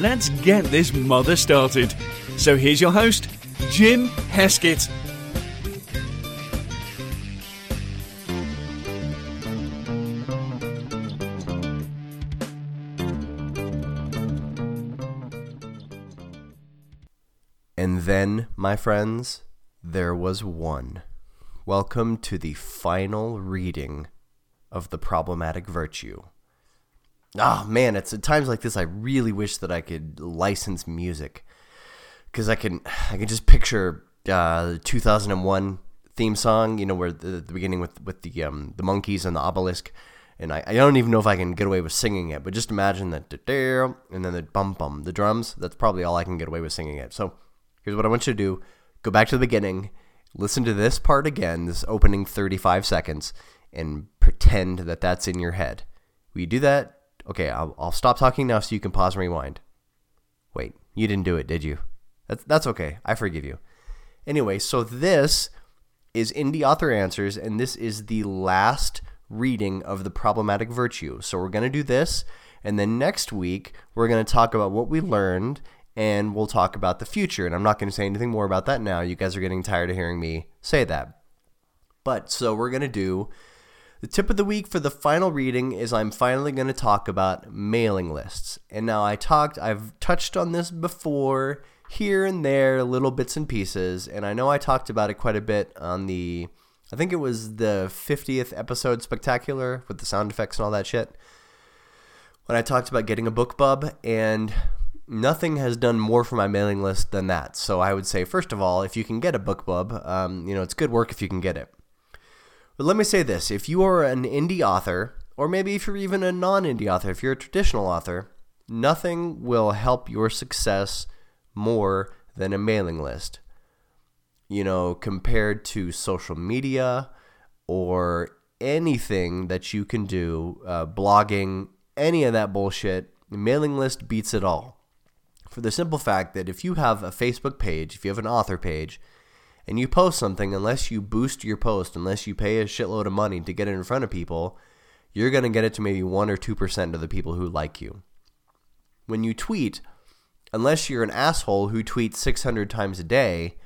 let's get this mother started. So here's your host, Jim Heskett. And then, my friends, there was one. Welcome to the final reading of The Problematic Virtue. Ah, man, it's at times like this I really wish that I could license music. Because I can, I can just picture uh, the 2001 theme song, you know, where the, the beginning with, with the, um, the monkeys and the obelisk. And I, I don't even know if I can get away with singing it, but just imagine that, and then the bum bum, the drums. That's probably all I can get away with singing it. So here's what I want you to do go back to the beginning, listen to this part again, this opening 35 seconds, and pretend that that's in your head. Will you do that? Okay, I'll, I'll stop talking now so you can pause and rewind. Wait, you didn't do it, did you? That's, that's okay. I forgive you. Anyway, so this is Indie Author Answers, and this is the last reading of the problematic virtue. So we're going to do this, and then next week we're going to talk about what we learned, and we'll talk about the future. And I'm not going to say anything more about that now. You guys are getting tired of hearing me say that. But so we're going to do the tip of the week for the final reading is I'm finally going to talk about mailing lists. And now I talked, I've touched on this before here and there, little bits and pieces, and I know I talked about it quite a bit on the I think it was the 50th episode spectacular with the sound effects and all that shit. When I talked about getting a BookBub and nothing has done more for my mailing list than that. So I would say, first of all, if you can get a BookBub, um, you know, it's good work if you can get it. But let me say this if you are an indie author, or maybe if you're even a non indie author, if you're a traditional author, nothing will help your success more than a mailing list. You know, compared to social media or anything that you can do, uh, blogging, any of that bullshit, mailing list beats it all. For the simple fact that if you have a Facebook page, if you have an author page, and you post something, unless you boost your post, unless you pay a shitload of money to get it in front of people, you're going to get it to maybe 1 or 2% of the people who like you. When you tweet, unless you're an asshole who tweets 600 times a day,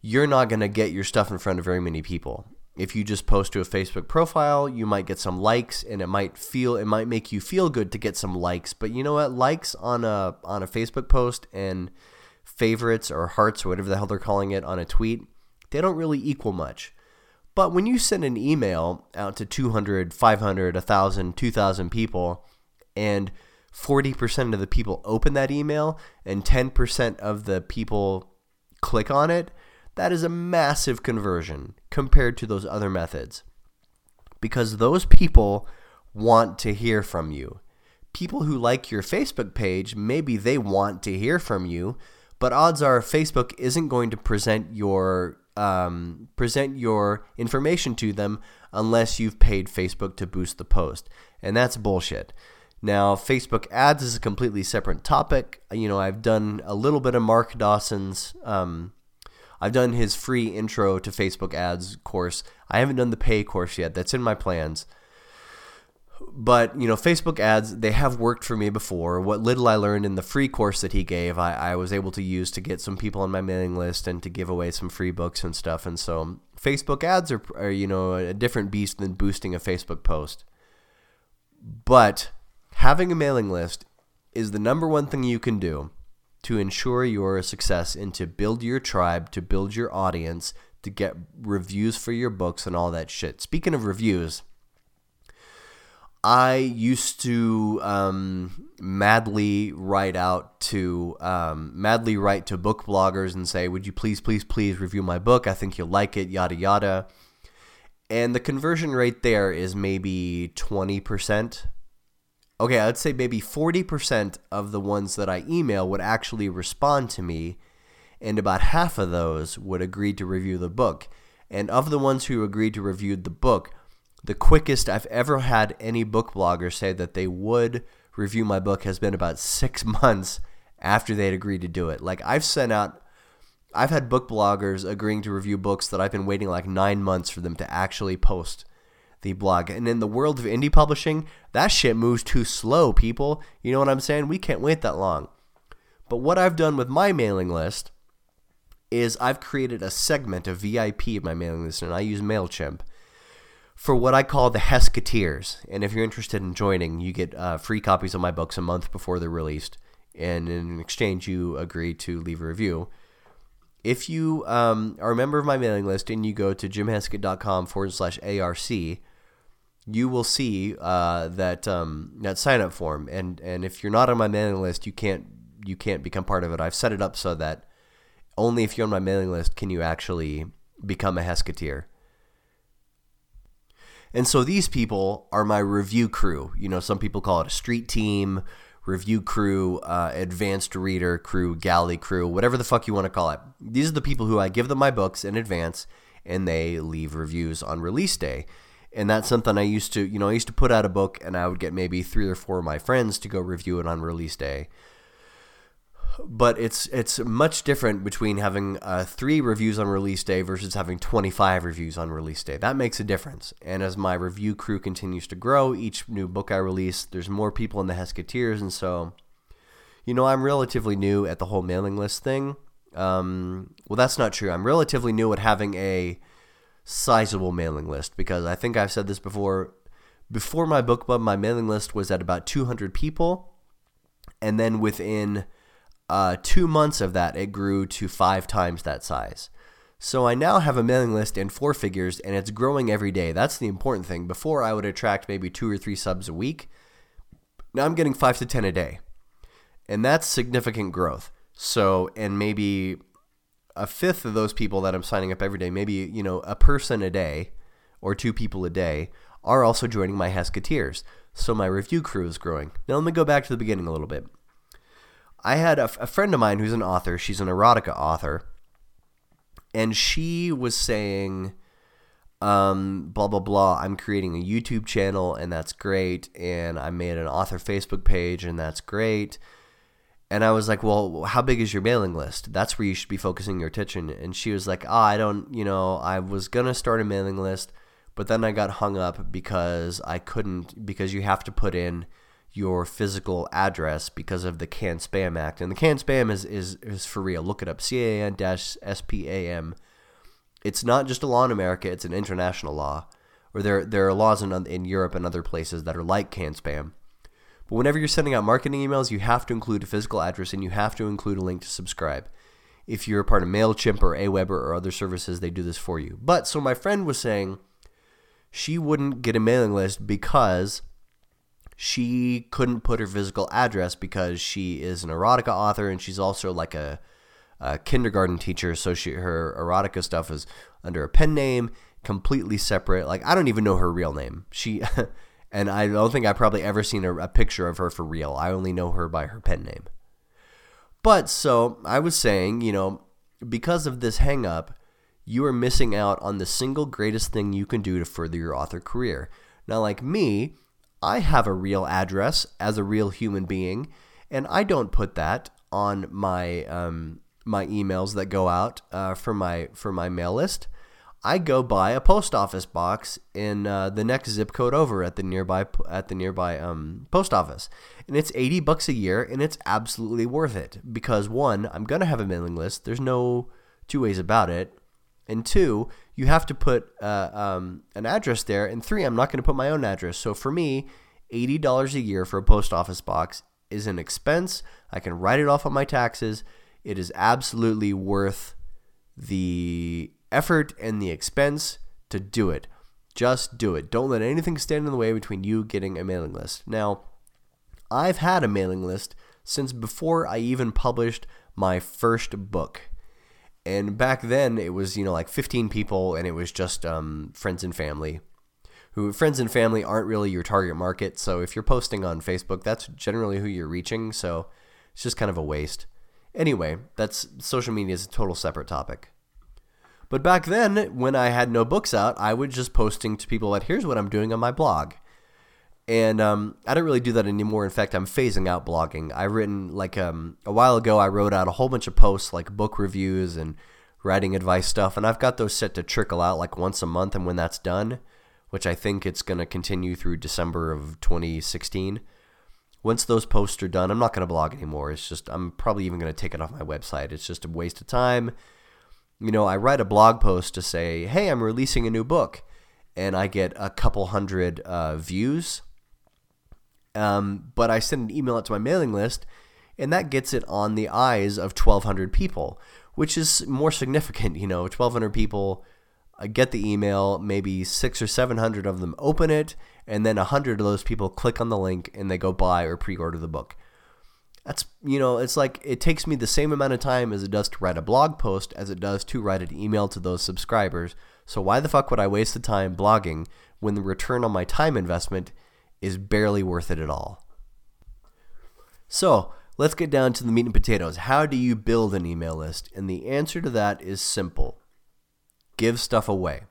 you're not going to get your stuff in front of very many people. If you just post to a Facebook profile, you might get some likes and it might feel it might make you feel good to get some likes, but you know what? Likes on a on a Facebook post and favorites or hearts or whatever the hell they're calling it on a tweet, they don't really equal much. But when you send an email out to 200, 500, 1,000, 2,000 people, and 40% of the people open that email and 10% of the people click on it, that is a massive conversion compared to those other methods. Because those people want to hear from you. People who like your Facebook page, maybe they want to hear from you, but odds are Facebook isn't going to present your um, present your information to them unless you've paid Facebook to boost the post, and that's bullshit. Now, Facebook ads is a completely separate topic. You know, I've done a little bit of Mark Dawson's. Um, I've done his free intro to Facebook ads course. I haven't done the pay course yet. That's in my plans but you know facebook ads they have worked for me before. What little i learned in the free course that he gave I, I, was able to use to get some people on my mailing list and to give away some free books and stuff. And so facebook ads are, are you know a different beast than boosting a facebook post. But having a mailing list is the number one thing you can do to ensure your success and to build your tribe to build your audience to get reviews for your books and all that shit. Speaking of reviews I used to um, madly write out to um, madly write to book bloggers and say, "Would you please, please, please review my book? I think you'll like it." Yada yada. And the conversion rate there is maybe twenty percent. okay, I'd say maybe 40% of the ones that I email would actually respond to me, and about half of those would agree to review the book. And of the ones who agreed to review the book, the quickest I've ever had any book blogger say that they would review my book has been about six months after they'd agreed to do it. Like I've sent out, I've had book bloggers agreeing to review books that I've been waiting like nine months for them to actually post the blog. And in the world of indie publishing, that shit moves too slow, people. You know what I'm saying? We can't wait that long. But what I've done with my mailing list is I've created a segment, a VIP of my mailing list, and I use MailChimp for what I call the Hesketeers. And if you're interested in joining, you get uh, free copies of my books a month before they're released. And in exchange, you agree to leave a review. If you um, are a member of my mailing list and you go to jimheskett.com forward slash ARC, you will see uh, that um, that sign up form. And, and if you're not on my mailing list, you can't you can't become part of it. I've set it up so that only if you're on my mailing list can you actually become a Hesketeer. And so these people are my review crew. You know, some people call it a street team, review crew, uh, advanced reader crew, galley crew, whatever the fuck you want to call it. These are the people who I give them my books in advance and they leave reviews on release day. And that's something I used to, you know, I used to put out a book and I would get maybe three or four of my friends to go review it on release day but it's it's much different between having uh, three reviews on release day versus having 25 reviews on release day. That makes a difference. And as my review crew continues to grow, each new book I release, there's more people in the Hesketeers, and so, you know, I'm relatively new at the whole mailing list thing. Um, well, that's not true. I'm relatively new at having a sizable mailing list because I think I've said this before. Before my BookBub, my mailing list was at about 200 people, and then within uh, two months of that, it grew to five times that size. So I now have a mailing list in four figures, and it's growing every day. That's the important thing. Before, I would attract maybe two or three subs a week. Now I'm getting five to ten a day, and that's significant growth. So, and maybe a fifth of those people that I'm signing up every day, maybe you know a person a day or two people a day, are also joining my Hesketeers. So my review crew is growing. Now let me go back to the beginning a little bit. I had a, a friend of mine who's an author. She's an erotica author, and she was saying, um, blah blah blah. I'm creating a YouTube channel, and that's great. And I made an author Facebook page, and that's great. And I was like, well, how big is your mailing list? That's where you should be focusing your attention. And she was like, oh, I don't, you know, I was gonna start a mailing list, but then I got hung up because I couldn't because you have to put in your physical address because of the CAN Spam Act. And the CAN Spam is, is, is for real. Look it up P A M. It's not just a law in America, it's an international law. Or there, there are laws in, in Europe and other places that are like CAN Spam. But whenever you're sending out marketing emails, you have to include a physical address and you have to include a link to subscribe. If you're a part of MailChimp or Aweber or other services, they do this for you. But so my friend was saying she wouldn't get a mailing list because she couldn't put her physical address because she is an erotica author and she's also like a, a kindergarten teacher. So she, her erotica stuff is under a pen name, completely separate. Like I don't even know her real name. She, and I don't think I've probably ever seen a, a picture of her for real. I only know her by her pen name. But so I was saying, you know, because of this hangup, you are missing out on the single greatest thing you can do to further your author career. Now, like me, I have a real address as a real human being, and I don't put that on my um, my emails that go out uh, for my for my mail list. I go buy a post office box in uh, the next zip code over at the nearby at the nearby um, post office, and it's eighty bucks a year, and it's absolutely worth it because one, I'm gonna have a mailing list. There's no two ways about it, and two, you have to put uh, um, an address there. And three, I'm not going to put my own address. So for me, $80 a year for a post office box is an expense. I can write it off on my taxes. It is absolutely worth the effort and the expense to do it. Just do it. Don't let anything stand in the way between you getting a mailing list. Now, I've had a mailing list since before I even published my first book. And back then, it was, you know, like 15 people, and it was just um, friends and family. who friends and family aren't really your target market. So if you're posting on Facebook, that's generally who you're reaching. So it's just kind of a waste. Anyway, that's social media is a total separate topic. But back then, when I had no books out, I was just posting to people that here's what I'm doing on my blog. And um, I don't really do that anymore. In fact, I'm phasing out blogging. I've written like um, a while ago. I wrote out a whole bunch of posts like book reviews and writing advice stuff, and I've got those set to trickle out like once a month. And when that's done, which I think it's going to continue through December of 2016, once those posts are done, I'm not going to blog anymore. It's just I'm probably even going to take it off my website. It's just a waste of time. You know, I write a blog post to say, "Hey, I'm releasing a new book," and I get a couple hundred uh, views um, but I send an email out to my mailing list, and that gets it on the eyes of 1,200 people, which is more significant. You know, 1,200 people uh, get the email, maybe six or 700 of them open it, and then 100 of those people click on the link and they go buy or pre order the book. That's, you know, it's like it takes me the same amount of time as it does to write a blog post as it does to write an email to those subscribers. So why the fuck would I waste the time blogging when the return on my time investment is barely worth it at all. So, let's get down to the meat and potatoes. How do you build an email list? And the answer to that is simple give stuff away.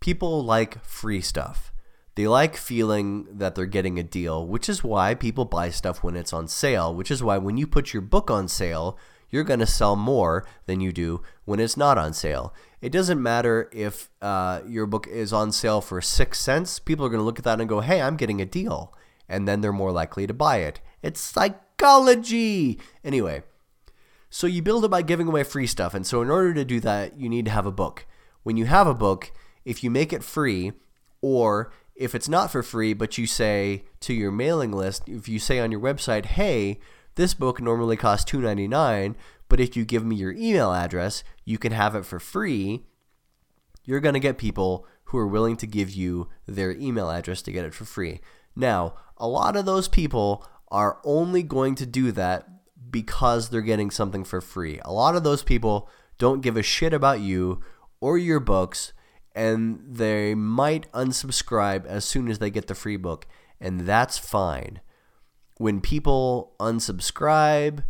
People like free stuff. They like feeling that they're getting a deal, which is why people buy stuff when it's on sale, which is why when you put your book on sale, you're going to sell more than you do when it's not on sale. It doesn't matter if uh, your book is on sale for six cents. People are going to look at that and go, hey, I'm getting a deal. And then they're more likely to buy it. It's psychology. Anyway, so you build it by giving away free stuff. And so, in order to do that, you need to have a book. When you have a book, if you make it free, or if it's not for free, but you say to your mailing list, if you say on your website, hey, this book normally costs $2.99, but if you give me your email address, you can have it for free. You're going to get people who are willing to give you their email address to get it for free. Now, a lot of those people are only going to do that because they're getting something for free. A lot of those people don't give a shit about you or your books, and they might unsubscribe as soon as they get the free book, and that's fine when people unsubscribe,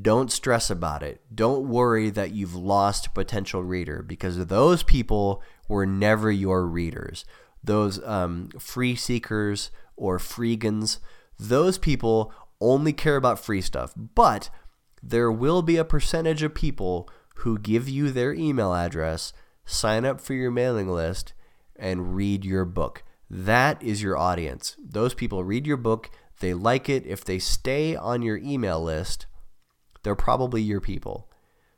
don't stress about it. Don't worry that you've lost a potential reader because those people were never your readers. Those um, free seekers or freegans, those people only care about free stuff. But there will be a percentage of people who give you their email address, sign up for your mailing list, and read your book. That is your audience. Those people read your book they like it, if they stay on your email list, they're probably your people.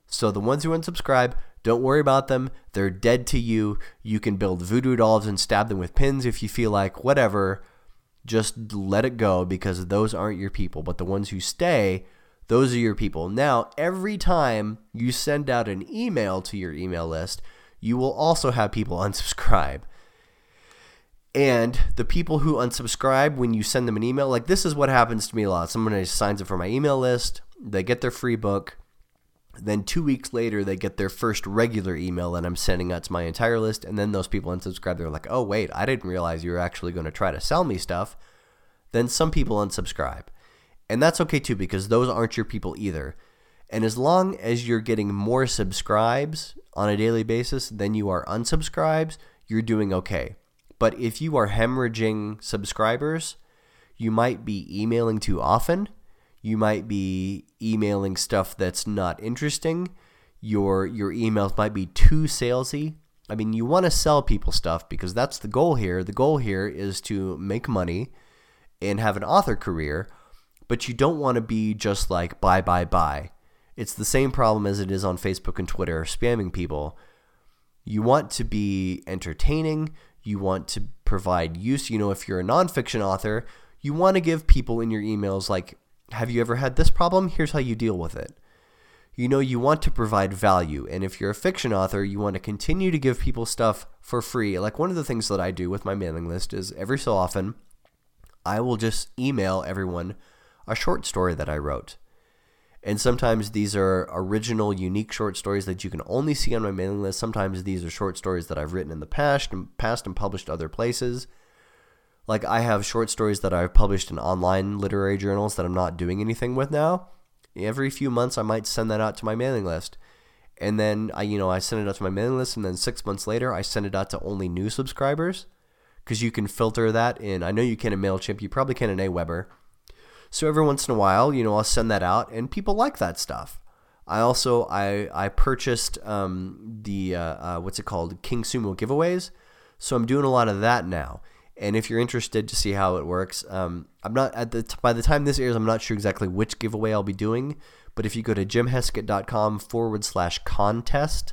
So the ones who unsubscribe, don't worry about them. They're dead to you. You can build voodoo dolls and stab them with pins if you feel like, whatever. Just let it go because those aren't your people. But the ones who stay, those are your people. Now, every time you send out an email to your email list, you will also have people unsubscribe. And the people who unsubscribe when you send them an email, like this is what happens to me a lot. Someone signs up for my email list, they get their free book. Then two weeks later, they get their first regular email that I'm sending out to my entire list. And then those people unsubscribe. They're like, oh, wait, I didn't realize you were actually going to try to sell me stuff. Then some people unsubscribe. And that's okay too, because those aren't your people either. And as long as you're getting more subscribes on a daily basis than you are unsubscribes, you're doing okay. But if you are hemorrhaging subscribers, you might be emailing too often. You might be emailing stuff that's not interesting. Your your emails might be too salesy. I mean, you want to sell people stuff because that's the goal here. The goal here is to make money and have an author career, but you don't want to be just like buy buy buy. It's the same problem as it is on Facebook and Twitter spamming people. You want to be entertaining, you want to provide use. You know, if you're a nonfiction author, you want to give people in your emails, like, have you ever had this problem? Here's how you deal with it. You know, you want to provide value. And if you're a fiction author, you want to continue to give people stuff for free. Like one of the things that I do with my mailing list is every so often, I will just email everyone a short story that I wrote. And sometimes these are original, unique short stories that you can only see on my mailing list. Sometimes these are short stories that I've written in the past and past and published other places. Like I have short stories that I've published in online literary journals that I'm not doing anything with now. Every few months I might send that out to my mailing list. And then I you know, I send it out to my mailing list and then 6 months later I send it out to only new subscribers because you can filter that in. I know you can in Mailchimp, you probably can in Aweber. So every once in a while, you know, I'll send that out and people like that stuff. I also I I purchased um, the uh, uh, what's it called King Sumo giveaways, so I'm doing a lot of that now. And if you're interested to see how it works, um, I'm not at the by the time this airs, I'm not sure exactly which giveaway I'll be doing. But if you go to jimheskett.com forward slash contest,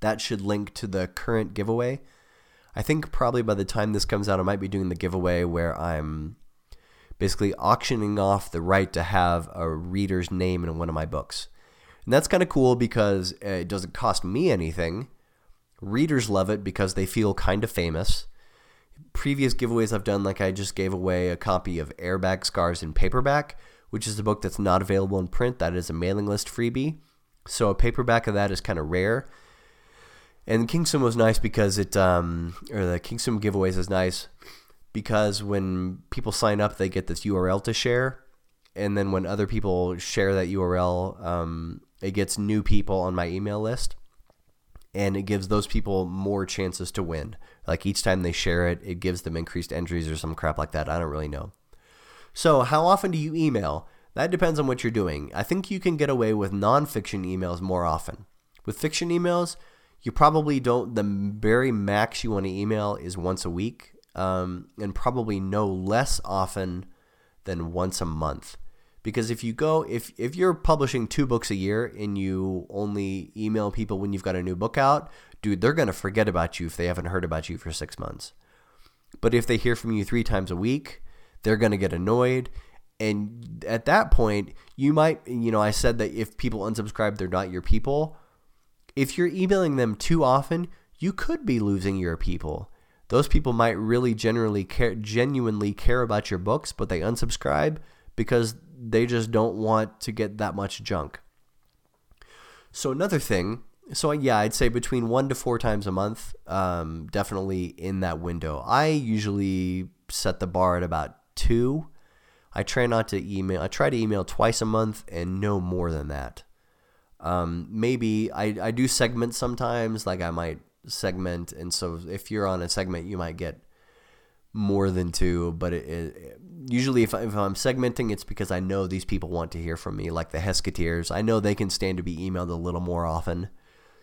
that should link to the current giveaway. I think probably by the time this comes out, I might be doing the giveaway where I'm basically auctioning off the right to have a reader's name in one of my books. And that's kind of cool because it doesn't cost me anything. Readers love it because they feel kind of famous previous giveaways I've done, like I just gave away a copy of Airbag Scars in paperback, which is a book that's not available in print. That is a mailing list freebie. So a paperback of that is kind of rare. And King Sumo was nice because it, um, or the King Sumo giveaways is nice because when people sign up, they get this URL to share. And then when other people share that URL, um, it gets new people on my email list and it gives those people more chances to win. Like each time they share it, it gives them increased entries or some crap like that. I don't really know. So, how often do you email? That depends on what you're doing. I think you can get away with nonfiction emails more often. With fiction emails, you probably don't, the very max you want to email is once a week, um, and probably no less often than once a month. Because if you go if if you're publishing two books a year and you only email people when you've got a new book out dude they're going to forget about you if they haven't heard about you for 6 months. But if they hear from you 3 times a week they're going to get annoyed. And at that point you might you know I said that if people unsubscribe they're not your people. If you're emailing them too often you could be losing your people those people might really generally care genuinely care about your books but they unsubscribe because they just don't want to get that much junk. So another thing, so yeah, I'd say between one to four times a month, um, definitely in that window. I usually set the bar at about two. I try not to email. I try to email twice a month and no more than that. Um, maybe I, I do segments sometimes. Like I might segment, and so if you're on a segment, you might get more than two. But it, it, usually if, I, I'm segmenting, it's because I know these people want to hear from me, like the Hesketeers. I know they can stand to be emailed a little more often.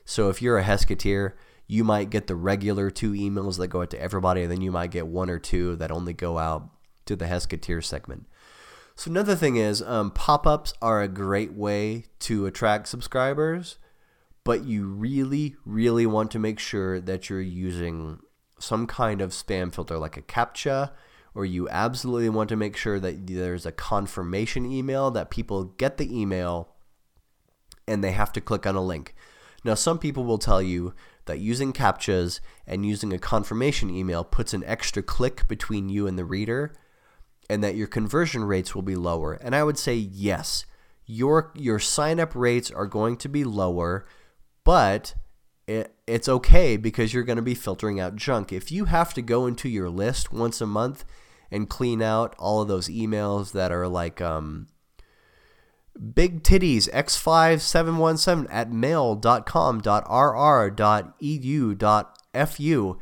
So if you're a Hesketeer, you might get the regular two emails that go out to everybody, and then you might get one or two that only go out to the Hesketeer segment. So another thing is um, pop-ups are a great way to attract subscribers, but you really, really want to make sure that you're using some kind of spam filter like a CAPTCHA or you absolutely want to make sure that there's a confirmation email that people get the email and they have to click on a link. Now, some people will tell you that using CAPTCHAs and using a confirmation email puts an extra click between you and the reader and that your conversion rates will be lower. And I would say yes, your your sign up rates are going to be lower, but it, it's okay because you're going to be filtering out junk. If you have to go into your list once a month and clean out all of those emails that are like um, big titties x5717 at mail.com.rr.edu.fu.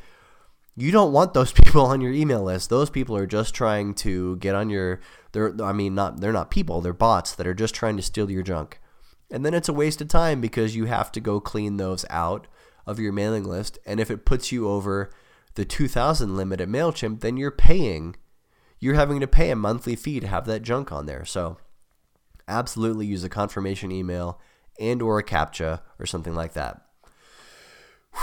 You don't want those people on your email list. Those people are just trying to get on your they're I mean not they're not people, they're bots that are just trying to steal your junk. And then it's a waste of time because you have to go clean those out of your mailing list and if it puts you over the 2000 limit at Mailchimp, then you're paying you're having to pay a monthly fee to have that junk on there. So absolutely use a confirmation email and or a captcha or something like that.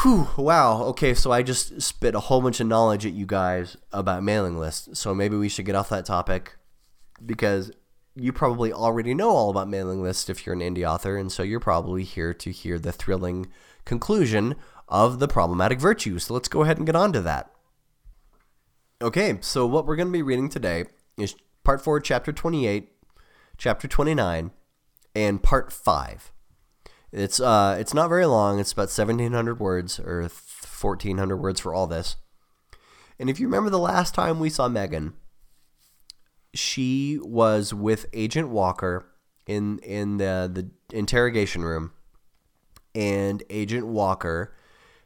Whew, wow. Okay, so I just spit a whole bunch of knowledge at you guys about mailing lists. So maybe we should get off that topic because you probably already know all about mailing lists if you're an indie author, and so you're probably here to hear the thrilling conclusion of the problematic virtue. So let's go ahead and get on to that. Okay, so what we're going to be reading today is part 4, chapter 28, chapter 29, and part five. It's uh, it's not very long. It's about seventeen hundred words or fourteen hundred words for all this. And if you remember the last time we saw Megan, she was with Agent Walker in in the the interrogation room, and Agent Walker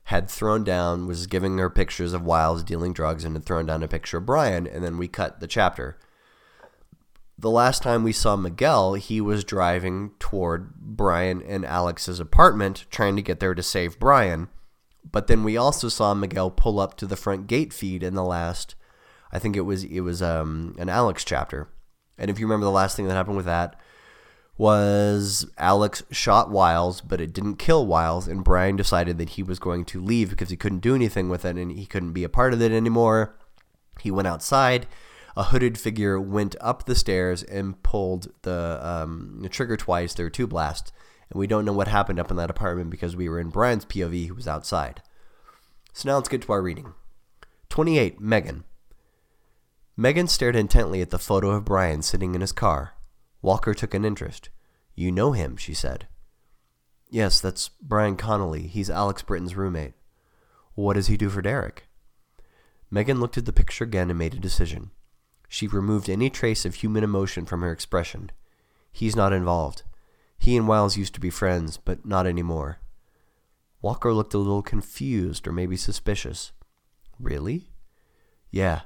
had thrown down was giving her pictures of Wiles dealing drugs and had thrown down a picture of Brian, and then we cut the chapter. The last time we saw Miguel, he was driving toward Brian and Alex's apartment, trying to get there to save Brian. But then we also saw Miguel pull up to the front gate feed in the last I think it was it was um, an Alex chapter. And if you remember the last thing that happened with that was Alex shot Wiles, but it didn't kill Wiles, and Brian decided that he was going to leave because he couldn't do anything with it and he couldn't be a part of it anymore. He went outside. A hooded figure went up the stairs and pulled the, um, the trigger twice. There were two blasts, and we don't know what happened up in that apartment because we were in Brian's POV, who was outside. So now let's get to our reading. 28. Megan. Megan stared intently at the photo of Brian sitting in his car. Walker took an interest. You know him, she said. Yes, that's Brian Connolly. He's Alex Britton's roommate. What does he do for Derek? Megan looked at the picture again and made a decision. She removed any trace of human emotion from her expression. He's not involved. He and Wiles used to be friends, but not anymore. Walker looked a little confused or maybe suspicious. Really? Yeah.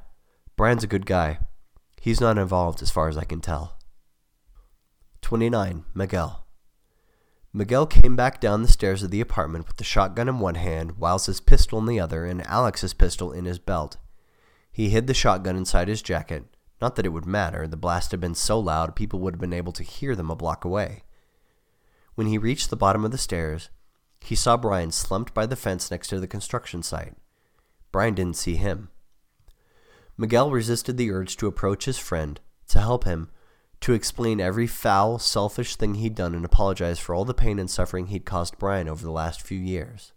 Brian's a good guy. He's not involved as far as I can tell. 29. Miguel. Miguel came back down the stairs of the apartment with the shotgun in one hand, Wiles's pistol in the other, and Alex's pistol in his belt. He hid the shotgun inside his jacket. Not that it would matter, the blast had been so loud people would have been able to hear them a block away. When he reached the bottom of the stairs, he saw Brian slumped by the fence next to the construction site. Brian didn't see him. Miguel resisted the urge to approach his friend, to help him, to explain every foul, selfish thing he'd done and apologize for all the pain and suffering he'd caused Brian over the last few years.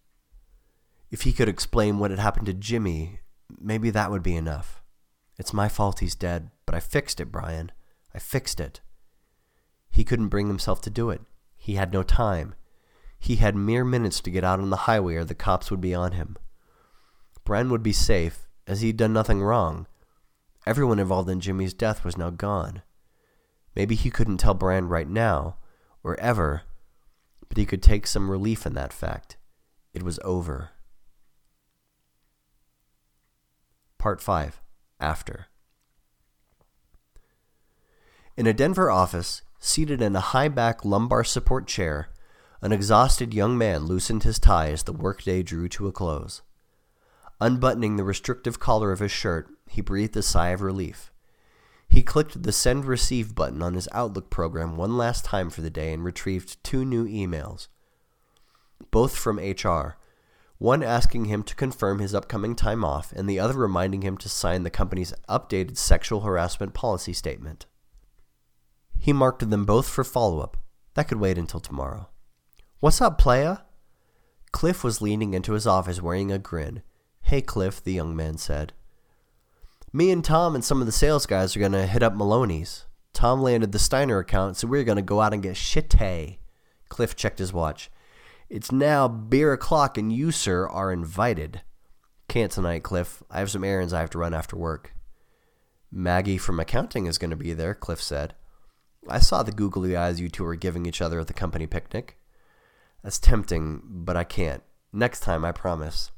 If he could explain what had happened to Jimmy, maybe that would be enough. It's my fault he's dead, but I fixed it, Brian. I fixed it. He couldn't bring himself to do it. He had no time. He had mere minutes to get out on the highway or the cops would be on him. Brian would be safe, as he'd done nothing wrong, Everyone involved in Jimmy's death was now gone. Maybe he couldn't tell Brian right now, or ever, but he could take some relief in that fact. It was over. Part 5 After. In a Denver office, seated in a high back lumbar support chair, an exhausted young man loosened his tie as the workday drew to a close. Unbuttoning the restrictive collar of his shirt, he breathed a sigh of relief. He clicked the Send Receive button on his Outlook program one last time for the day and retrieved two new emails, both from HR. One asking him to confirm his upcoming time off, and the other reminding him to sign the company's updated sexual harassment policy statement. He marked them both for follow up. That could wait until tomorrow. What's up, playa? Cliff was leaning into his office wearing a grin. Hey, Cliff, the young man said. Me and Tom and some of the sales guys are going to hit up Maloney's. Tom landed the Steiner account, so we're going to go out and get shitty. Cliff checked his watch. It's now beer o'clock, and you, sir, are invited. Can't tonight, Cliff. I have some errands I have to run after work. Maggie from accounting is going to be there, Cliff said. I saw the googly eyes you two were giving each other at the company picnic. That's tempting, but I can't. Next time, I promise.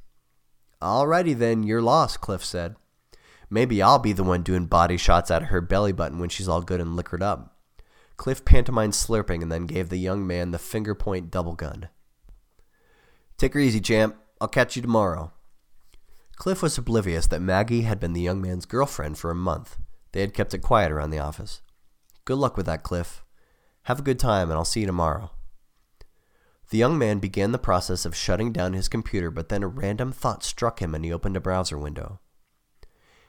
Alrighty then, you're lost, Cliff said. Maybe I'll be the one doing body shots out of her belly button when she's all good and liquored up. Cliff pantomimed slurping and then gave the young man the finger point double gun. Take her easy, champ. I'll catch you tomorrow. Cliff was oblivious that Maggie had been the young man's girlfriend for a month. They had kept it quiet around the office. Good luck with that, Cliff. Have a good time, and I'll see you tomorrow. The young man began the process of shutting down his computer, but then a random thought struck him and he opened a browser window.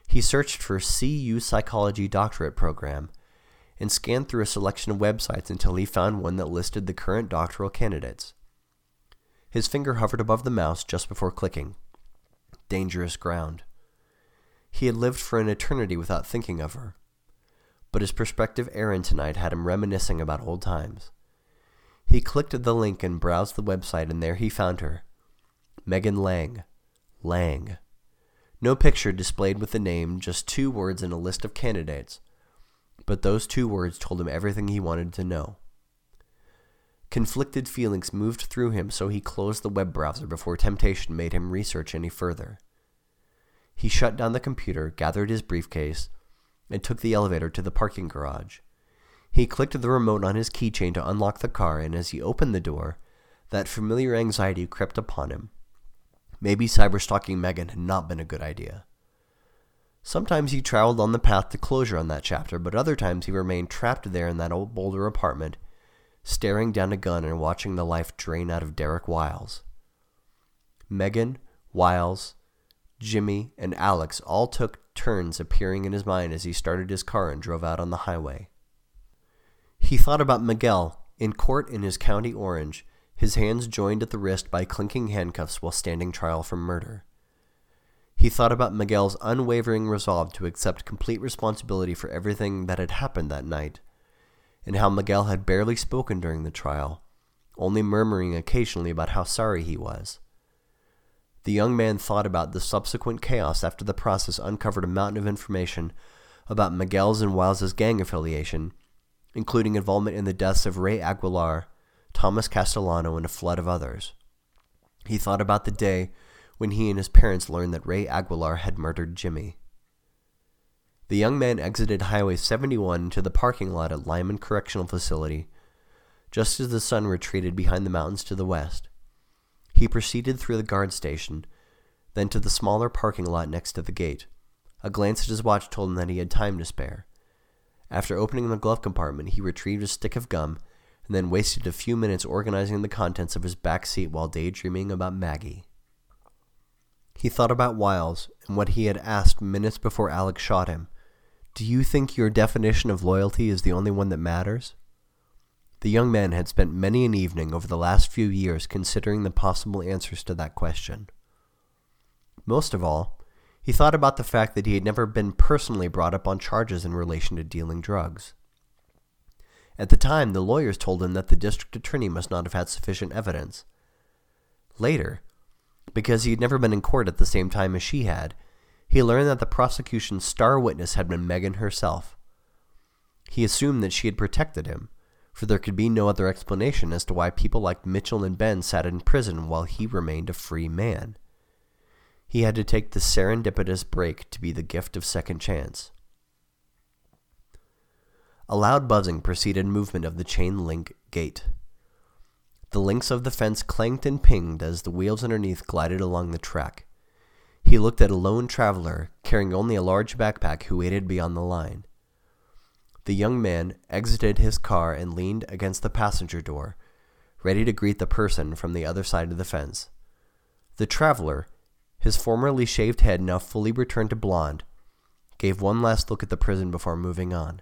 He searched for CU Psychology Doctorate Program and scanned through a selection of websites until he found one that listed the current doctoral candidates. His finger hovered above the mouse just before clicking. Dangerous ground. He had lived for an eternity without thinking of her. But his prospective errand tonight had him reminiscing about old times. He clicked the link and browsed the website, and there he found her. Megan Lang. Lang. No picture displayed with the name, just two words in a list of candidates. But those two words told him everything he wanted to know. Conflicted feelings moved through him, so he closed the web browser before temptation made him research any further. He shut down the computer, gathered his briefcase, and took the elevator to the parking garage. He clicked the remote on his keychain to unlock the car, and as he opened the door, that familiar anxiety crept upon him. Maybe cyberstalking Megan had not been a good idea. Sometimes he traveled on the path to closure on that chapter, but other times he remained trapped there in that old Boulder apartment, staring down a gun and watching the life drain out of Derek Wiles. Megan, Wiles, Jimmy, and Alex all took turns appearing in his mind as he started his car and drove out on the highway. He thought about Miguel in court in his county Orange, his hands joined at the wrist by clinking handcuffs while standing trial for murder. He thought about Miguel's unwavering resolve to accept complete responsibility for everything that had happened that night, and how Miguel had barely spoken during the trial, only murmuring occasionally about how sorry he was. The young man thought about the subsequent chaos after the process uncovered a mountain of information about Miguel's and Wiles's gang affiliation, including involvement in the deaths of Ray Aguilar, Thomas Castellano, and a flood of others. He thought about the day when he and his parents learned that Ray Aguilar had murdered Jimmy. The young man exited Highway 71 into the parking lot at Limon Correctional Facility, just as the sun retreated behind the mountains to the west. He proceeded through the guard station, then to the smaller parking lot next to the gate. A glance at his watch told him that he had time to spare. After opening the glove compartment, he retrieved a stick of gum and then wasted a few minutes organizing the contents of his back seat while daydreaming about Maggie. He thought about Wiles and what he had asked minutes before Alex shot him. Do you think your definition of loyalty is the only one that matters? The young man had spent many an evening over the last few years considering the possible answers to that question. Most of all, he thought about the fact that he had never been personally brought up on charges in relation to dealing drugs. At the time, the lawyers told him that the district attorney must not have had sufficient evidence. Later, because he had never been in court at the same time as she had, he learned that the prosecution's star witness had been Megan herself. He assumed that she had protected him, for there could be no other explanation as to why people like Mitchell and Ben sat in prison while he remained a free man. He had to take the serendipitous break to be the gift of second chance. A loud buzzing preceded movement of the chain link gate. The links of the fence clanked and pinged as the wheels underneath glided along the track. He looked at a lone traveler carrying only a large backpack who waited beyond the line. The young man exited his car and leaned against the passenger door, ready to greet the person from the other side of the fence. The traveler, his formerly shaved head now fully returned to blond, gave one last look at the prison before moving on.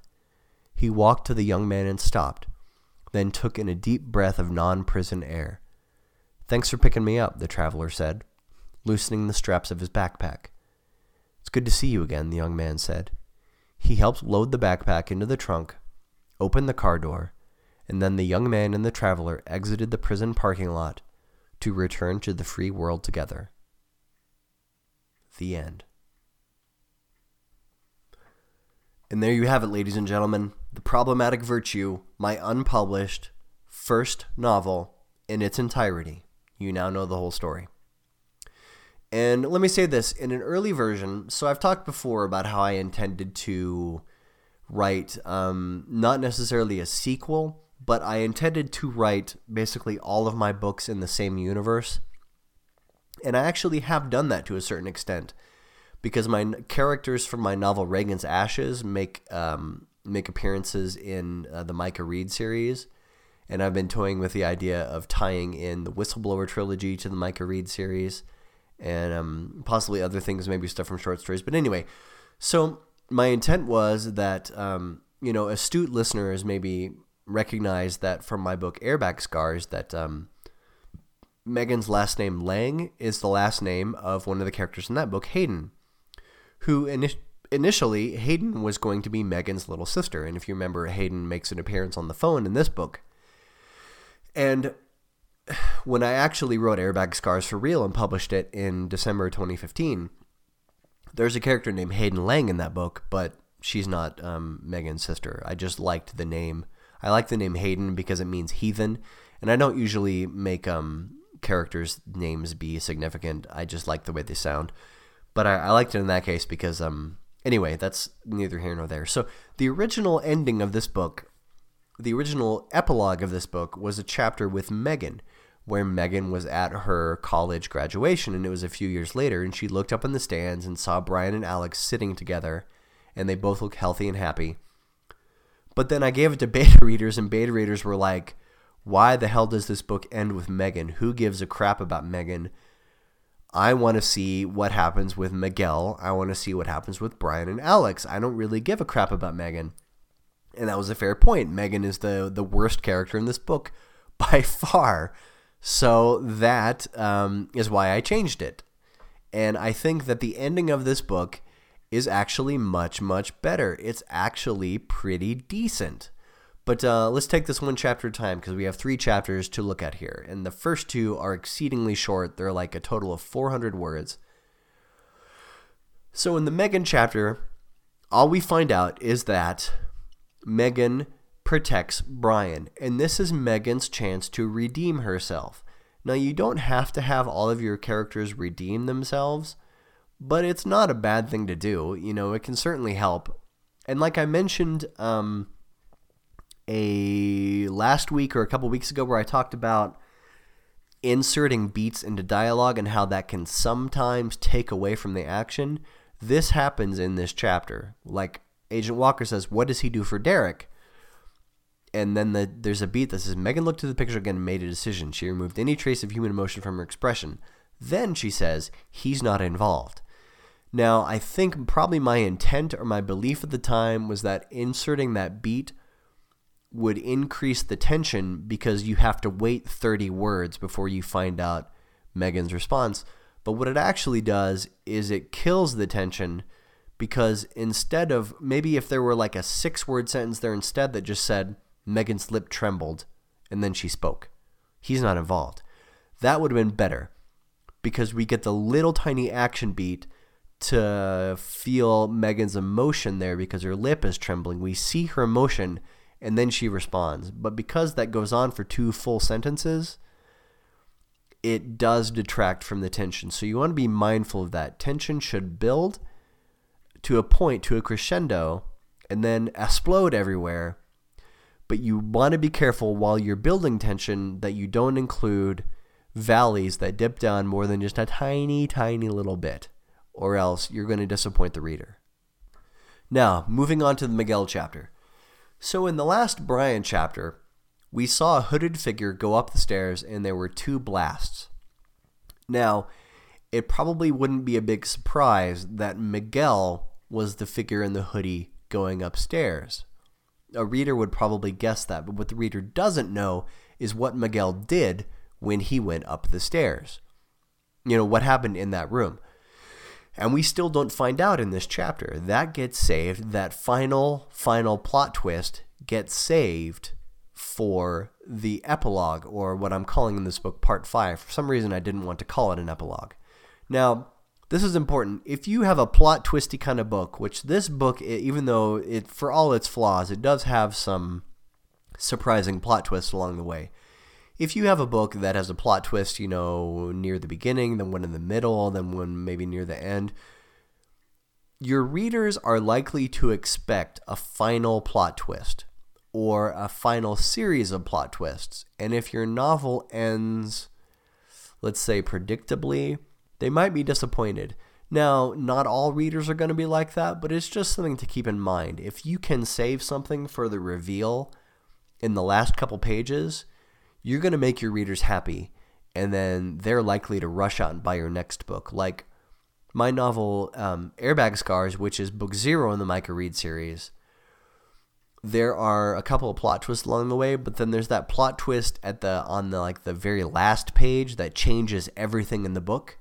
He walked to the young man and stopped, then took in a deep breath of non prison air. Thanks for picking me up, the traveler said, loosening the straps of his backpack. It's good to see you again, the young man said. He helped load the backpack into the trunk, opened the car door, and then the young man and the traveler exited the prison parking lot to return to the free world together. The end. And there you have it, ladies and gentlemen. The Problematic Virtue, my unpublished first novel in its entirety. You now know the whole story. And let me say this in an early version. So I've talked before about how I intended to write um, not necessarily a sequel, but I intended to write basically all of my books in the same universe. And I actually have done that to a certain extent because my characters from my novel Reagan's Ashes make um, make appearances in uh, the Micah Reed series. And I've been toying with the idea of tying in the Whistleblower trilogy to the Micah Reed series and um, possibly other things, maybe stuff from short stories. But anyway, so my intent was that um, you know astute listeners maybe recognize that from my book Airbag Scars that um, Megan's last name Lang is the last name of one of the characters in that book, Hayden, who ini- initially Hayden was going to be Megan's little sister, and if you remember, Hayden makes an appearance on the phone in this book. And when I actually wrote Airbag Scars for Real and published it in December 2015, there's a character named Hayden Lang in that book, but she's not um, Megan's sister. I just liked the name. I like the name Hayden because it means heathen, and I don't usually make um, characters' names be significant. I just like the way they sound. But I, I liked it in that case because, um, anyway, that's neither here nor there. So the original ending of this book, the original epilogue of this book, was a chapter with Megan where Megan was at her college graduation, and it was a few years later, and she looked up in the stands and saw Brian and Alex sitting together, and they both look healthy and happy. But then I gave it to beta readers, and beta readers were like, why the hell does this book end with Megan? Who gives a crap about Megan? I want to see what happens with Miguel. I want to see what happens with Brian and Alex. I don't really give a crap about Megan. And that was a fair point. Megan is the, the worst character in this book by far. So that um, is why I changed it. And I think that the ending of this book is actually much, much better. It's actually pretty decent. But uh, let's take this one chapter at a time because we have three chapters to look at here. And the first two are exceedingly short, they're like a total of 400 words. So in the Megan chapter, all we find out is that Megan protects Brian. And this is Megan's chance to redeem herself. Now, you don't have to have all of your characters redeem themselves, but it's not a bad thing to do. You know, it can certainly help. And like I mentioned um, a last week or a couple weeks ago where I talked about inserting beats into dialogue and how that can sometimes take away from the action, this happens in this chapter. Like Agent Walker says, what does he do for Derek? and then the, there's a beat that says Megan looked at the picture again and made a decision. She removed any trace of human emotion from her expression. Then she says he's not involved. Now, I think probably my intent or my belief at the time was that inserting that beat would increase the tension because you have to wait 30 words before you find out Megan's response. But what it actually does is it kills the tension because instead of maybe if there were like a six word sentence there instead that just said, Megan's lip trembled, and then she spoke. He's not involved. That would have been better because we get the little tiny action beat to feel Megan's emotion there because her lip is trembling. We see her emotion and then she responds. But because that goes on for two full sentences, it does detract from the tension. So you want to be mindful of that. Tension should build to a point, to a crescendo, and then explode everywhere but you want to be careful while you're building tension that you don't include valleys that dip down more than just a tiny, tiny little bit, or else you're going to disappoint the reader. Now, moving on to the Miguel chapter. So, in the last Brian chapter, we saw a hooded figure go up the stairs and there were two blasts. Now, it probably wouldn't be a big surprise that Miguel was the figure in the hoodie going upstairs a reader would probably guess that, but what the reader doesn't know is what Miguel did when he went up the stairs. You know, what happened in that room. And we still don't find out in this chapter. That gets saved. That final, final plot twist gets saved for the epilogue, or what I'm calling in this book part five. For some reason, I didn't want to call it an epilogue. Now, this is important. If you have a plot twisty kind of book, which this book, even though it for all its flaws, it does have some surprising plot twists along the way. If you have a book that has a plot twist, you know, near the beginning, then one in the middle, then one maybe near the end, your readers are likely to expect a final plot twist or a final series of plot twists. And if your novel ends, let's say, predictably, they might be disappointed. Now, not all readers are going to be like that, but it's just something to keep in mind. If you can save something for the reveal in the last couple pages, you're going to make your readers happy, and then they're likely to rush out and buy your next book. Like my novel, um, Airbag Scars, which is book zero in the Micah Reed series. There are a couple of plot twists along the way, but then there's that plot twist at the on the like the very last page that changes everything in the book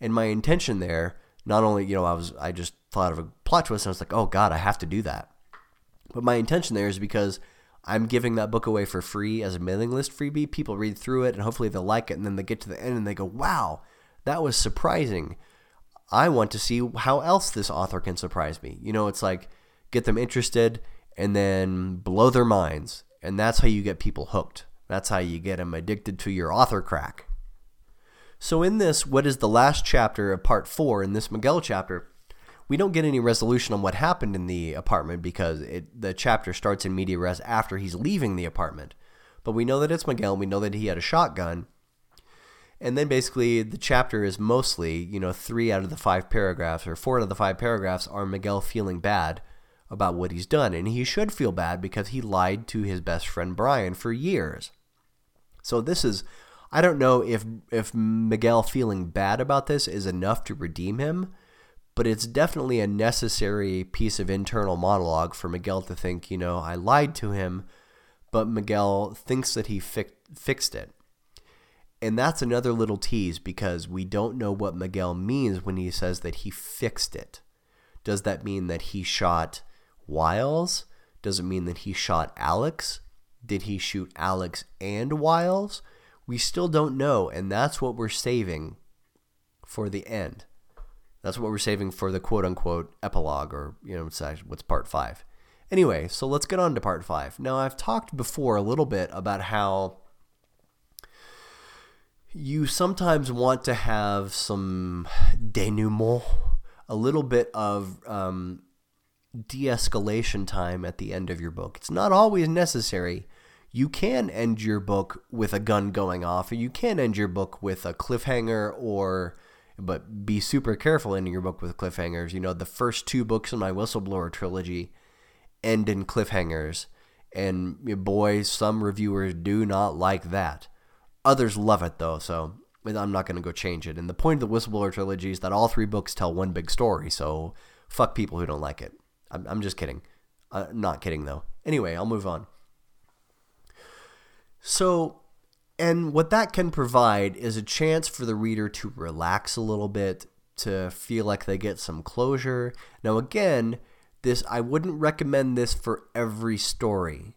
and my intention there, not only, you know, I was I just thought of a plot twist and I was like, oh God, I have to do that. But my intention there is because I'm giving that book away for free as a mailing list freebie. People read through it and hopefully they'll like it. And then they get to the end and they go, wow, that was surprising. I want to see how else this author can surprise me. You know, it's like get them interested and then blow their minds. And that's how you get people hooked. That's how you get them addicted to your author crack. So, in this, what is the last chapter of part four, in this Miguel chapter, we don't get any resolution on what happened in the apartment because it, the chapter starts in media res after he's leaving the apartment. But we know that it's Miguel. We know that he had a shotgun. And then basically the chapter is mostly, you know, three out of the five paragraphs or four out of the five paragraphs are Miguel feeling bad about what he's done. And he should feel bad because he lied to his best friend Brian for years. So this is I don't know if if Miguel feeling bad about this is enough to redeem him but it's definitely a necessary piece of internal monologue for Miguel to think, you know, I lied to him, but Miguel thinks that he fi- fixed it. And that's another little tease because we don't know what Miguel means when he says that he fixed it. Does that mean that he shot Wiles? Does it mean that he shot Alex? Did he shoot Alex and Wiles? We still don't know, and that's what we're saving for the end. That's what we're saving for the quote unquote epilogue, or, you know, what's part five. Anyway, so let's get on to part five. Now, I've talked before a little bit about how you sometimes want to have some denouement, a little bit of um, de escalation time at the end of your book. It's not always necessary. You can end your book with a gun going off, or you can end your book with a cliffhanger or but be super careful in your book with cliffhangers. You know, the first two books in my whistleblower trilogy end in cliffhangers, and boy, some reviewers do not like that. Others love it though, so I'm not going to go change it. And the point of the whistleblower trilogy is that all three books tell one big story, so fuck people who don't like it. I'm, I'm just kidding. Uh, not kidding though. Anyway, I'll move on. So and what that can provide is a chance for the reader to relax a little bit, to feel like they get some closure. Now, again, this I wouldn't recommend this for every story.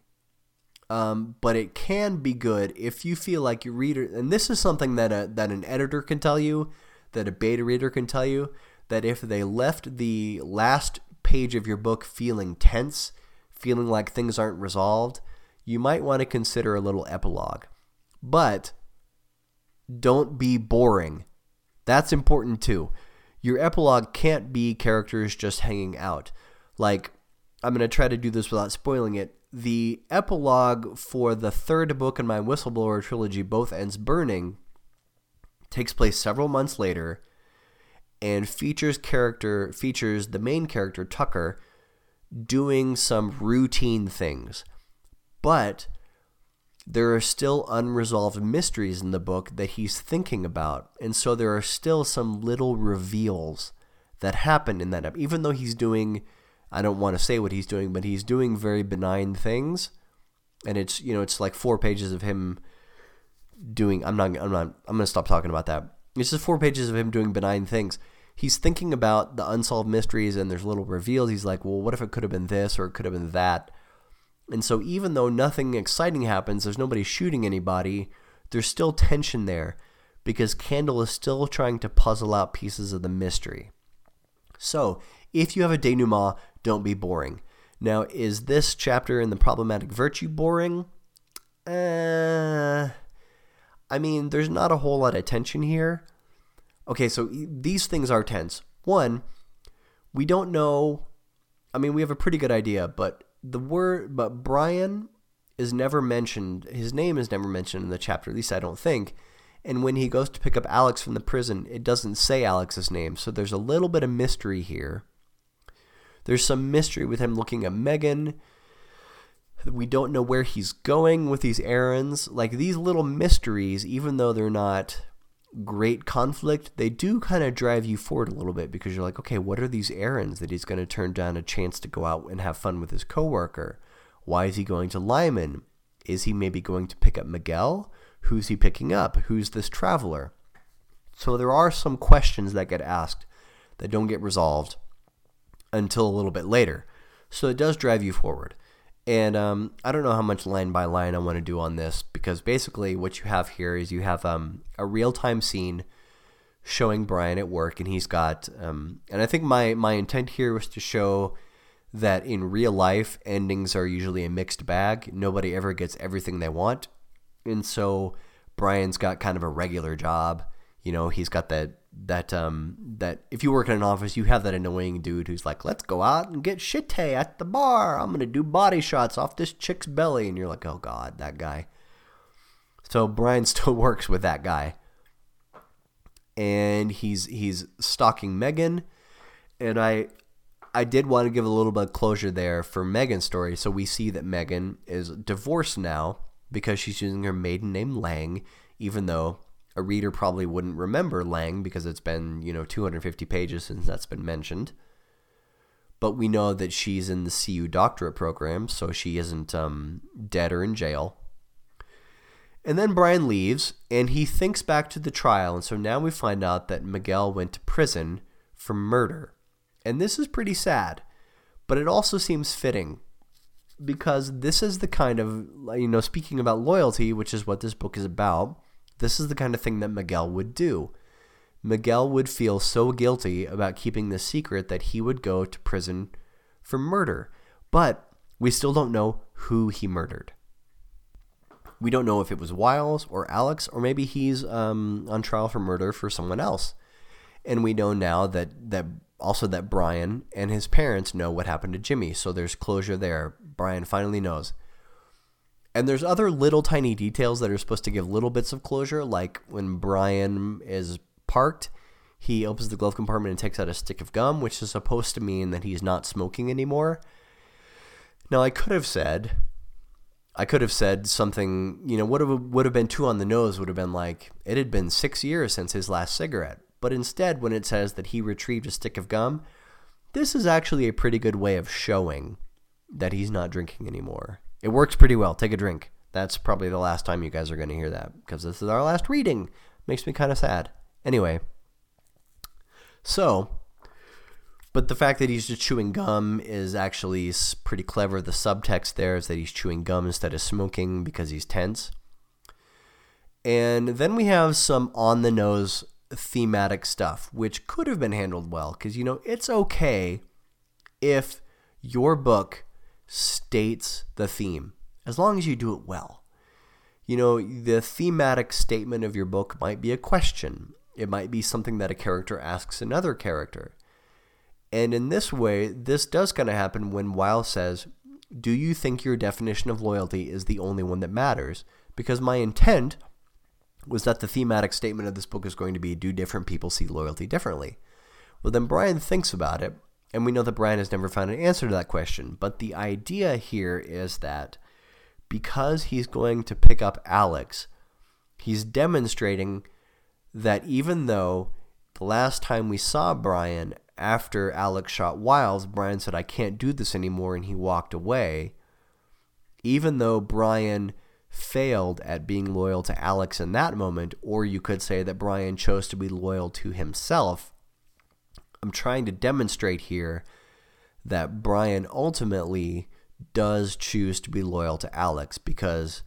Um, but it can be good if you feel like your reader, and this is something that a, that an editor can tell you, that a beta reader can tell you, that if they left the last page of your book feeling tense, feeling like things aren't resolved, you might want to consider a little epilogue. But don't be boring. That's important too. Your epilogue can't be characters just hanging out. Like, I'm going to try to do this without spoiling it. The epilogue for the third book in my Whistleblower trilogy, Both Ends Burning, takes place several months later and features character features the main character Tucker doing some routine things. But there are still unresolved mysteries in the book that he's thinking about. And so there are still some little reveals that happen in that. Even though he's doing, I don't want to say what he's doing, but he's doing very benign things. And it's, you know, it's like four pages of him doing, I'm not, I'm not, I'm going to stop talking about that. It's just four pages of him doing benign things. He's thinking about the unsolved mysteries and there's little reveals. He's like, well, what if it could have been this or it could have been that? And so even though nothing exciting happens, there's nobody shooting anybody, there's still tension there because Candle is still trying to puzzle out pieces of the mystery. So, if you have a denouement, don't be boring. Now, is this chapter in the problematic virtue boring? Uh, I mean, there's not a whole lot of tension here. Okay, so these things are tense. One, we don't know. I mean, we have a pretty good idea, but the word, but Brian is never mentioned. His name is never mentioned in the chapter, at least I don't think. And when he goes to pick up Alex from the prison, it doesn't say Alex's name. So there's a little bit of mystery here. There's some mystery with him looking at Megan. We don't know where he's going with these errands. Like these little mysteries, even though they're not great conflict, they do kind of drive you forward a little bit because you're like, okay, what are these errands that he's going to turn down a chance to go out and have fun with his coworker? Why is he going to Limon? Is he maybe going to pick up Miguel? Who's he picking up? Who's this traveler? So there are some questions that get asked that don't get resolved until a little bit later. So it does drive you forward. And um, I don't know how much line by line I want to do on this because basically what you have here is you have um, a real time scene showing Brian at work, and he's got. Um, and I think my my intent here was to show that in real life endings are usually a mixed bag. Nobody ever gets everything they want, and so Brian's got kind of a regular job. You know, he's got that that um that if you work in an office, you have that annoying dude who's like, "Let's go out and get shit at the bar. I'm gonna do body shots off this chick's belly," and you're like, "Oh God, that guy." So Brian still works with that guy, and he's he's stalking Megan, and I I did want to give a little bit of closure there for Megan's story. So we see that Megan is divorced now because she's using her maiden name Lang, even though a reader probably wouldn't remember Lang because it's been, you know, 250 pages since that's been mentioned. But we know that she's in the CU doctorate program, so she isn't um, dead or in jail. And then Brian leaves, and he thinks back to the trial, and so now we find out that Miguel went to prison for murder. And this is pretty sad, but it also seems fitting because this is the kind of, you know, speaking about loyalty, which is what this book is about, this is the kind of thing that Miguel would do. Miguel would feel so guilty about keeping the secret that he would go to prison for murder. But we still don't know who he murdered. We don't know if it was Wiles or Alex, or maybe he's um, on trial for murder for someone else. And we know now that, that also that Brian and his parents know what happened to Jimmy, so there's closure there. Brian finally knows. And there's other little tiny details that are supposed to give little bits of closure, like when Brian is parked, he opens the glove compartment and takes out a stick of gum, which is supposed to mean that he's not smoking anymore. Now, I could have said, I could have said something, you know, would have would have been too on the nose. Would have been like it had been six years since his last cigarette. But instead, when it says that he retrieved a stick of gum, this is actually a pretty good way of showing that he's not drinking anymore. It works pretty well. Take a drink. That's probably the last time you guys are going to hear that because this is our last reading. Makes me kind of sad. Anyway, so, but the fact that he's just chewing gum is actually pretty clever. The subtext there is that he's chewing gum instead of smoking because he's tense. And then we have some on the nose thematic stuff, which could have been handled well because, you know, it's okay if your book states the theme, as long as you do it well. You know, the thematic statement of your book might be a question, it might be something that a character asks another character. And in this way, this does kind of happen when Wiles says, Do you think your definition of loyalty is the only one that matters? Because my intent was that the thematic statement of this book is going to be Do different people see loyalty differently? Well, then Brian thinks about it and we know that Brian has never found an answer to that question. But the idea here is that because he's going to pick up Alex, he's demonstrating that even though the last time we saw Brian after Alex shot Wiles, Brian said, I can't do this anymore, and he walked away. Even though Brian failed at being loyal to Alex in that moment, or you could say that Brian chose to be loyal to himself I'm trying to demonstrate here that Brian ultimately does choose to be loyal to Alex because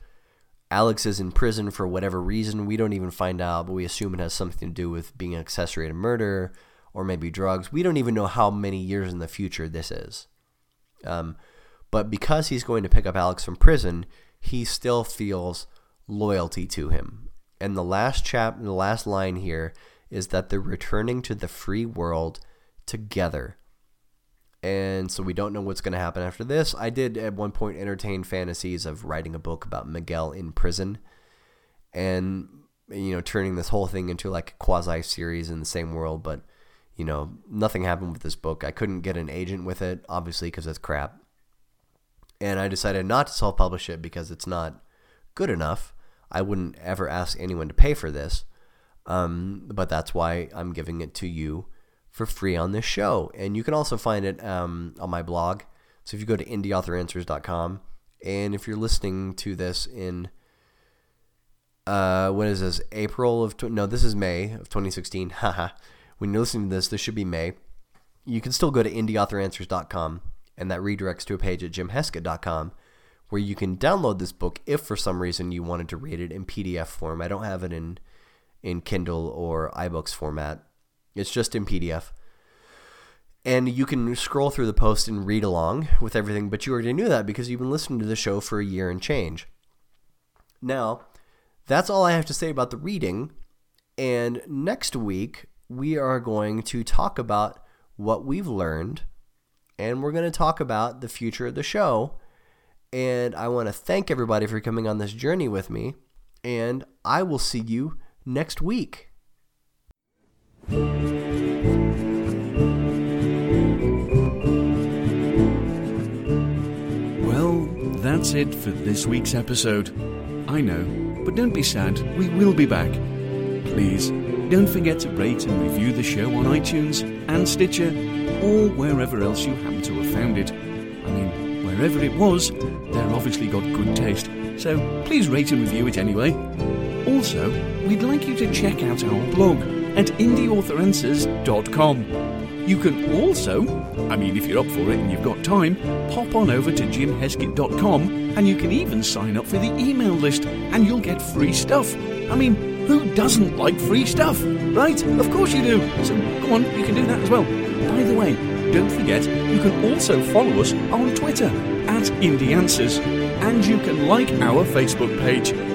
Alex is in prison for whatever reason. We don't even find out, but we assume it has something to do with being an accessory to murder or maybe drugs. We don't even know how many years in the future this is. Um, but because he's going to pick up Alex from prison, he still feels loyalty to him. And the last chap, the last line here is that they're returning to the free world together. And so we don't know what's going to happen after this. I did at one point entertain fantasies of writing a book about Miguel in prison and you know turning this whole thing into like a quasi series in the same world, but you know, nothing happened with this book. I couldn't get an agent with it obviously because it's crap. And I decided not to self-publish it because it's not good enough. I wouldn't ever ask anyone to pay for this. Um, but that's why I'm giving it to you for free on this show. And you can also find it um, on my blog. So if you go to indieauthoranswers.com, and if you're listening to this in uh, what is this? April of no, this is May of 2016. Haha. when you're listening to this, this should be May. You can still go to indieauthoranswers.com, and that redirects to a page at jimheskett.com where you can download this book if for some reason you wanted to read it in PDF form. I don't have it in in Kindle or iBooks format. It's just in PDF. And you can scroll through the post and read along with everything, but you already knew that because you've been listening to the show for a year and change. Now, that's all I have to say about the reading. And next week, we are going to talk about what we've learned, and we're going to talk about the future of the show. And I want to thank everybody for coming on this journey with me, and I will see you next week. Well, that's it for this week's episode. I know, but don't be sad, we will be back. Please, don't forget to rate and review the show on iTunes and Stitcher, or wherever else you happen to have found it. I mean, wherever it was, they're obviously got good taste, so please rate and review it anyway. Also, we'd like you to check out our blog at indieauthoranswers.com. You can also, I mean, if you're up for it and you've got time, pop on over to jimheskett.com and you can even sign up for the email list and you'll get free stuff. I mean, who doesn't like free stuff, right? Of course you do. So go on, you can do that as well. By the way, don't forget, you can also follow us on Twitter at Indie Answers and you can like our Facebook page.